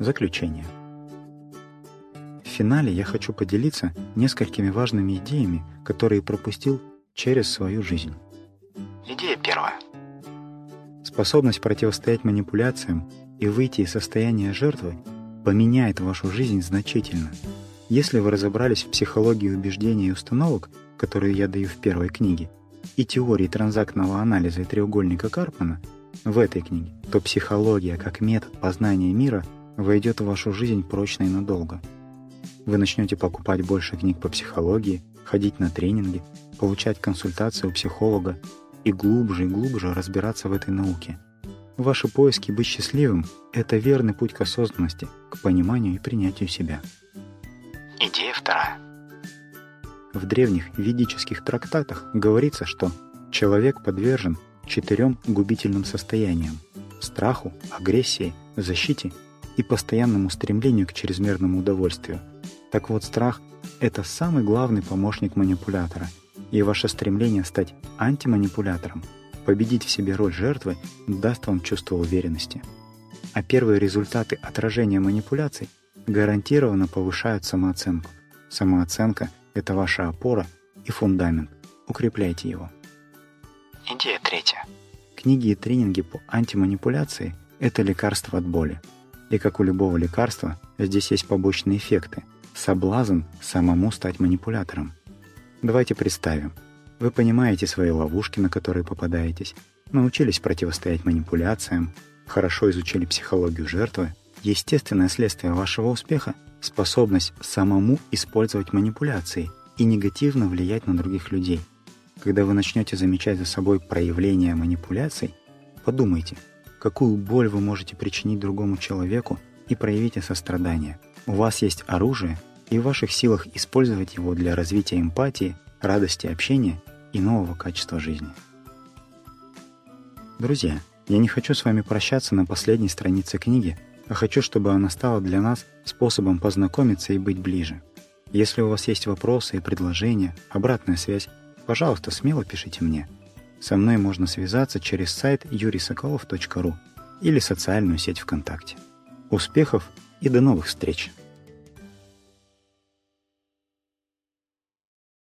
Заключение. В финале я хочу поделиться несколькими важными идеями, которые пропустил через свою жизнь. Идея первая. Способность противостоять манипуляциям и выйти из состояния жертвы поменяет вашу жизнь значительно. Если вы разобрались в психологии убеждений и установок, которые я даю в первой книге, и теории транзактного анализа и треугольника Карпмана в этой книге, то психология как метод познания мира войдет в вашу жизнь прочно и надолго. Вы начнете покупать больше книг по психологии, ходить на тренинги, получать консультации у психолога и глубже и глубже разбираться в этой науке. Ваши поиски быть счастливым — это верный путь к осознанности, к пониманию и принятию себя. Идея вторая. В древних ведических трактатах говорится, что человек подвержен четырем губительным состояниям – страху, агрессии, защите и постоянному стремлению к чрезмерному удовольствию. Так вот, страх – это самый главный помощник манипулятора – и ваше стремление стать антиманипулятором, победить в себе роль жертвы, даст вам чувство уверенности. А первые результаты отражения манипуляций гарантированно повышают самооценку. Самооценка — это ваша опора и фундамент. Укрепляйте его. Идея третья. Книги и тренинги по антиманипуляции — это лекарство от боли. И как у любого лекарства, здесь есть побочные эффекты. Соблазн самому стать манипулятором. Давайте представим. Вы понимаете свои ловушки, на которые попадаетесь, научились противостоять манипуляциям, хорошо изучили психологию жертвы. Естественное следствие вашего успеха — способность самому использовать манипуляции и негативно влиять на других людей. Когда вы начнете замечать за собой проявления манипуляций, подумайте, какую боль вы можете причинить другому человеку и проявите сострадание. У вас есть оружие — и в ваших силах использовать его для развития эмпатии, радости общения и нового качества жизни. Друзья, я не хочу с вами прощаться на последней странице книги, а хочу, чтобы она стала для нас способом познакомиться и быть ближе. Если у вас есть вопросы и предложения, обратная связь, пожалуйста, смело пишите мне. Со мной можно связаться через сайт юрисоколов.ру или социальную сеть ВКонтакте. Успехов и до новых встреч!